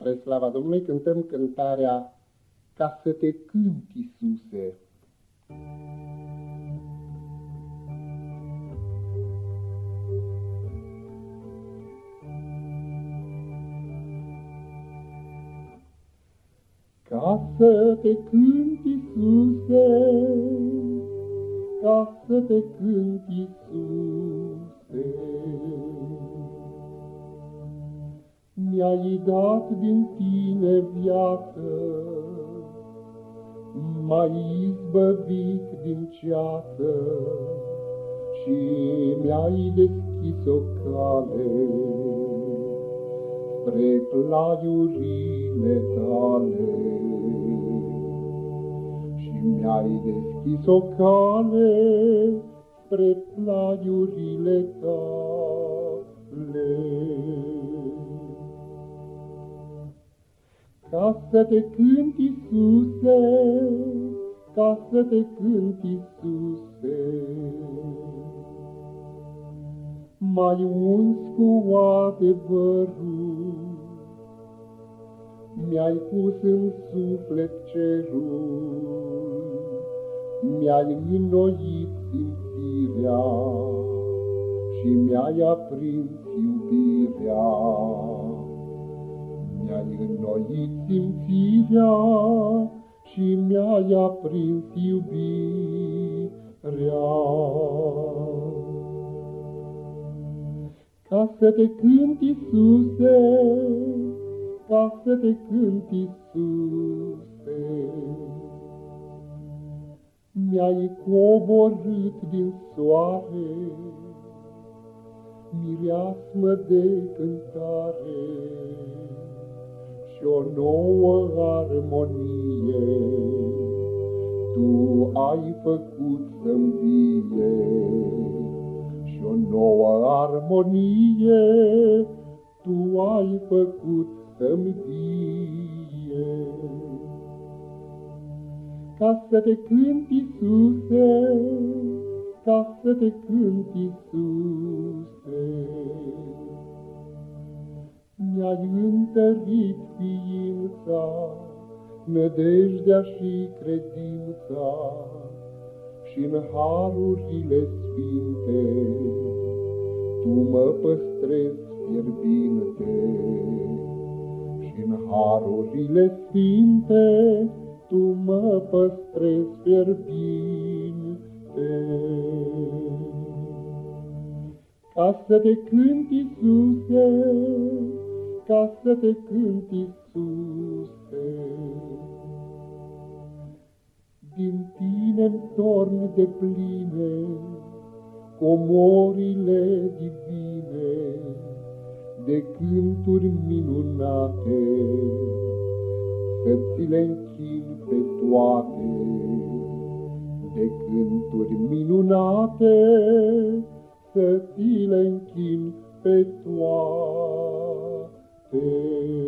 Spre slava Domnului cântăm cântarea Ca să te cânt, Iisuse. Ca să te cânt, Iisuse, ca să te cânt, Iisuse. Mi-ai dat din tine viață, M-ai izbăvit din ceață Și mi-ai deschis o cale Spre plaiurile tale. Și mi-ai deschis o cale Spre plaiurile tale Ca să te cânt, Iisuse, ca să te cânt, Iisuse. Mai uns cu adevărul, Mi-ai pus în suflet cerul, Mi-ai înnoit simțirea Și mi-ai aprins iubirea mi-ai înnoit simțirea și mi-ai aprins iubirea. Ca să te cânt, Iisuse, ca să te cânt, Iisuse, mi-ai coborât din soare, mireasmă de cântare și o nouă armonie Tu ai făcut să-mi vie și o nouă armonie Tu ai făcut să-mi vie. Ca să te cânt, Iisuse, ca să te cânt, Iisuse, mi-ai întărit ființa, nădejdea și credința, și în harurile sfinte Tu mă păstrezi fierbinte. Și în harurile sfinte Tu mă păstrezi fierbinte. Ca să te cânt, Iisuse, ca să te cânt, Iisuse. Din tine-mi torn de pline comorile divine de cânturi minunate, să ți le închin pe toate, de cânturi minunate, să ți le închin pe toate. Oh.